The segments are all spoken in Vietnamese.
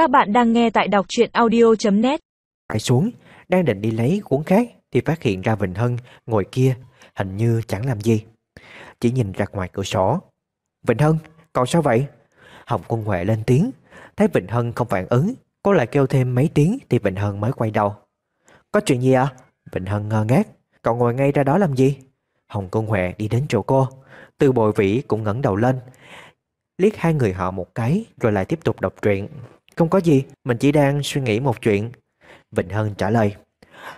Các bạn đang nghe tại đọc truyện audio.net Phải xuống, đang định đi lấy cuốn khác thì phát hiện ra Vịnh Hân ngồi kia, hình như chẳng làm gì. Chỉ nhìn ra ngoài cửa sổ. Vịnh Hân, cậu sao vậy? Hồng Quân Huệ lên tiếng, thấy Vịnh Hân không phản ứng, cô lại kêu thêm mấy tiếng thì Vịnh Hân mới quay đầu. Có chuyện gì à? Vịnh Hân ngơ ngác, cậu ngồi ngay ra đó làm gì? Hồng Quân Huệ đi đến chỗ cô, từ bồi vĩ cũng ngẩng đầu lên, liếc hai người họ một cái rồi lại tiếp tục đọc truyện. Không có gì, mình chỉ đang suy nghĩ một chuyện. Vịnh Hân trả lời.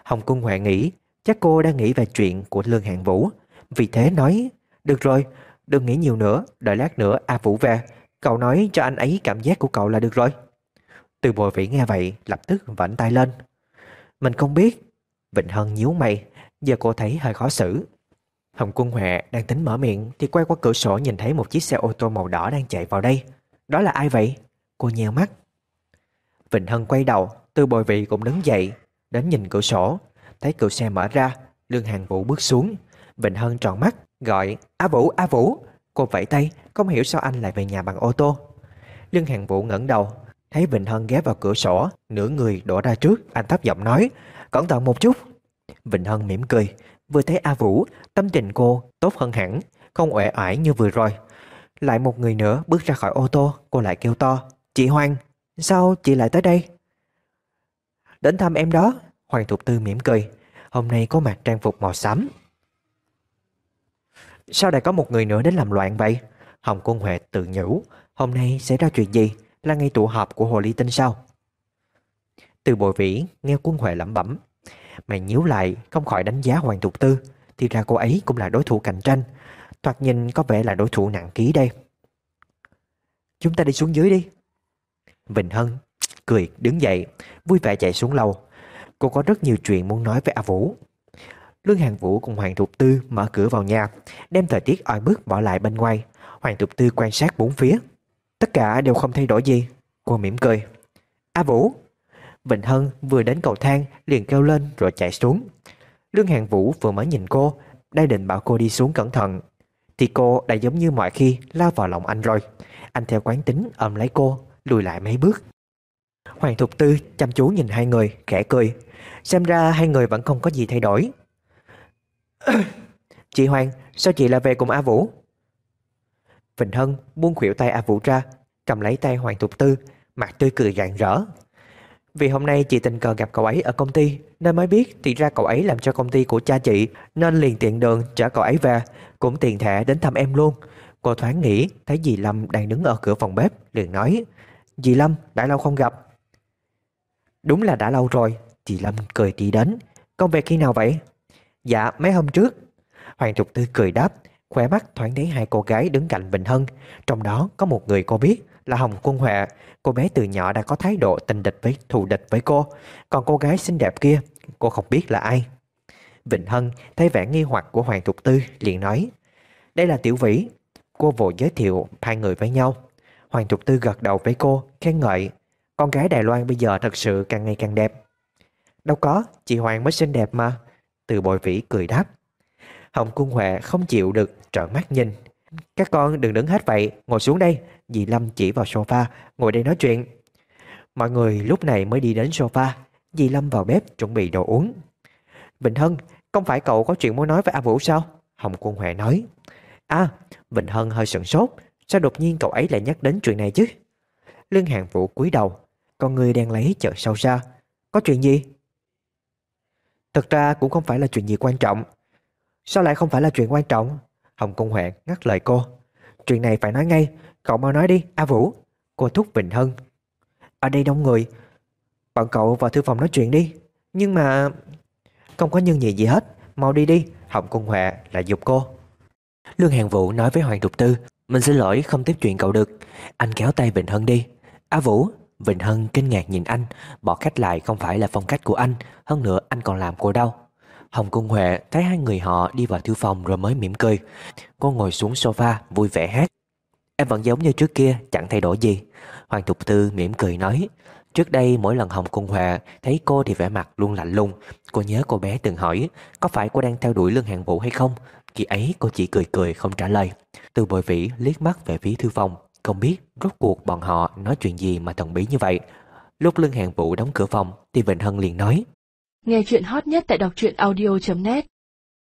Hồng Cung Huệ nghĩ chắc cô đang nghĩ về chuyện của Lương Hạng Vũ. Vì thế nói, được rồi, đừng nghĩ nhiều nữa, đợi lát nữa A Vũ về. Cậu nói cho anh ấy cảm giác của cậu là được rồi. Từ bồi vĩ nghe vậy, lập tức vảnh tay lên. Mình không biết. Vịnh Hân nhíu mày, giờ cô thấy hơi khó xử. Hồng Quân Huệ đang tính mở miệng thì quay qua cửa sổ nhìn thấy một chiếc xe ô tô màu đỏ đang chạy vào đây. Đó là ai vậy? Cô nheo mắt. Vịnh Hân quay đầu, Tư Bồi Vị cũng đứng dậy, đến nhìn cửa sổ. Thấy cửa xe mở ra, Lương Hàng Vũ bước xuống. Vịnh Hân tròn mắt, gọi A Vũ, A Vũ. Cô vẫy tay, không hiểu sao anh lại về nhà bằng ô tô. Lương Hàng Vũ ngẩng đầu, thấy Vịnh Hân ghé vào cửa sổ, nửa người đổ ra trước, anh thấp giọng nói, cẩn thận một chút. Vịnh Hân mỉm cười, vừa thấy A Vũ, tâm tình cô tốt hơn hẳn, không uể oải như vừa rồi. Lại một người nữa bước ra khỏi ô tô, cô lại kêu to, chị Hoang sao chị lại tới đây? Đến thăm em đó, Hoàng Thục Tư mỉm cười, hôm nay có mặc trang phục màu xám. Sao lại có một người nữa đến làm loạn vậy? Hồng Quân Huệ tự nhủ, hôm nay xảy ra chuyện gì? Là ngày tụ họp của Hồ Ly Tinh sao? Từ bồi vĩ nghe Quân Huệ lẩm bẩm Mày nhíu lại không khỏi đánh giá Hoàng Thục Tư Thì ra cô ấy cũng là đối thủ cạnh tranh Thoạt nhìn có vẻ là đối thủ nặng ký đây Chúng ta đi xuống dưới đi Vịnh Hân. Cười đứng dậy Vui vẻ chạy xuống lầu. Cô có rất nhiều chuyện muốn nói với A Vũ. Lương Hàng Vũ cùng Hoàng Thục Tư mở cửa vào nhà Đem thời tiết oi bức bỏ lại bên ngoài. Hoàng Thục Tư quan sát bốn phía. Tất cả đều không thay đổi gì. Cô mỉm cười. A Vũ. Vịnh Hân vừa đến cầu thang liền kêu lên rồi chạy xuống. Lương Hàng Vũ vừa mới nhìn cô, đang định bảo cô đi xuống cẩn thận. Thì cô đã giống như mọi khi lao vào lòng anh rồi. Anh theo quán tính ôm lấy cô, lùi lại mấy bước. Hoàng Thục Tư chăm chú nhìn hai người, khẽ cười. Xem ra hai người vẫn không có gì thay đổi. chị Hoàng, sao chị lại về cùng A Vũ? Vịnh Hân buông khuỷu tay A Vũ ra, cầm lấy tay Hoàng Thục Tư, mặt tươi cười rạng rỡ. Vì hôm nay chị tình cờ gặp cậu ấy ở công ty Nên mới biết thì ra cậu ấy làm cho công ty của cha chị Nên liền tiện đường chở cậu ấy về Cũng tiền thẻ đến thăm em luôn Cô thoáng nghĩ thấy dì Lâm đang đứng ở cửa phòng bếp Liền nói Dì Lâm đã lâu không gặp Đúng là đã lâu rồi Dì Lâm cười đi đến Công việc khi nào vậy Dạ mấy hôm trước Hoàng Trục Tư cười đáp Khỏe mắt thoáng thấy hai cô gái đứng cạnh Bình Hân Trong đó có một người cô biết là Hồng Quân Huệ. Cô bé từ nhỏ đã có thái độ tình địch với thù địch với cô. Còn cô gái xinh đẹp kia, cô không biết là ai. Vịnh Hân thấy vẻ nghi hoặc của Hoàng Thục Tư liền nói Đây là Tiểu Vĩ. Cô vội giới thiệu hai người với nhau. Hoàng Thục Tư gật đầu với cô, khen ngợi. Con gái Đài Loan bây giờ thật sự càng ngày càng đẹp. Đâu có, chị Hoàng mới xinh đẹp mà. Từ bội vĩ cười đáp. Hồng Cung Huệ không chịu được trợn mắt nhìn. Các con đừng đứng hết vậy, ngồi xuống đây, Dì Lâm chỉ vào sofa Ngồi đây nói chuyện Mọi người lúc này mới đi đến sofa Dì Lâm vào bếp chuẩn bị đồ uống Vịnh Hân Không phải cậu có chuyện muốn nói với A Vũ sao Hồng Quân Huệ nói À Vịnh Hân hơi sửng sốt Sao đột nhiên cậu ấy lại nhắc đến chuyện này chứ? Lương Hàng Vũ cúi đầu. Con người đang lấy chợ sâu xa. Có chuyện gì? Thật ra cũng không phải là chuyện gì quan trọng. Sao lại không phải là chuyện quan trọng? Hồng Cung Hoạn ngắt lời cô. Chuyện này phải nói ngay. Cậu mau nói đi, A Vũ. Cô thúc Vịnh Hân. Ở đây đông người. Bọn cậu vào thư phòng nói chuyện đi. Nhưng mà Không có nhân gì gì hết. Mau đi đi. Hồng Cung Huệ lại dục cô. Lương Hàng Vũ nói với Hoàng Thục Tư. Mình xin lỗi, không tiếp chuyện cậu được. Anh kéo tay Vịnh Hân đi. A Vũ, Vịnh Hân kinh ngạc nhìn anh, Bỏ khách lại không phải là phong cách của anh, Hơn nữa anh còn làm cô đau. Hồng Cung Huệ thấy hai người họ đi vào thư phòng rồi mới mỉm cười. Cô ngồi xuống sofa, vui vẻ hát Em vẫn giống như trước kia, chẳng thay đổi gì. Hoàng Thục Tư mỉm cười nói, Trước đây mỗi lần Hồng Cung Huệ thấy cô thì vẻ mặt luôn lạnh lùng. Cô nhớ cô bé từng hỏi, Có phải cô đang theo đuổi Lương Hàng Vũ hay không? Khi ấy cô chỉ cười cười không trả lời. Từ bồi vĩ liếc mắt về phía thư phòng, Không biết rốt cuộc bọn họ nói chuyện gì mà thần bí như vậy. Lúc Lương Hàng Vũ đóng cửa phòng thì Vịnh Hân liền nói, Nghe chuyện hot nhất tại đọc truyện audio.net